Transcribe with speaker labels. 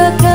Speaker 1: the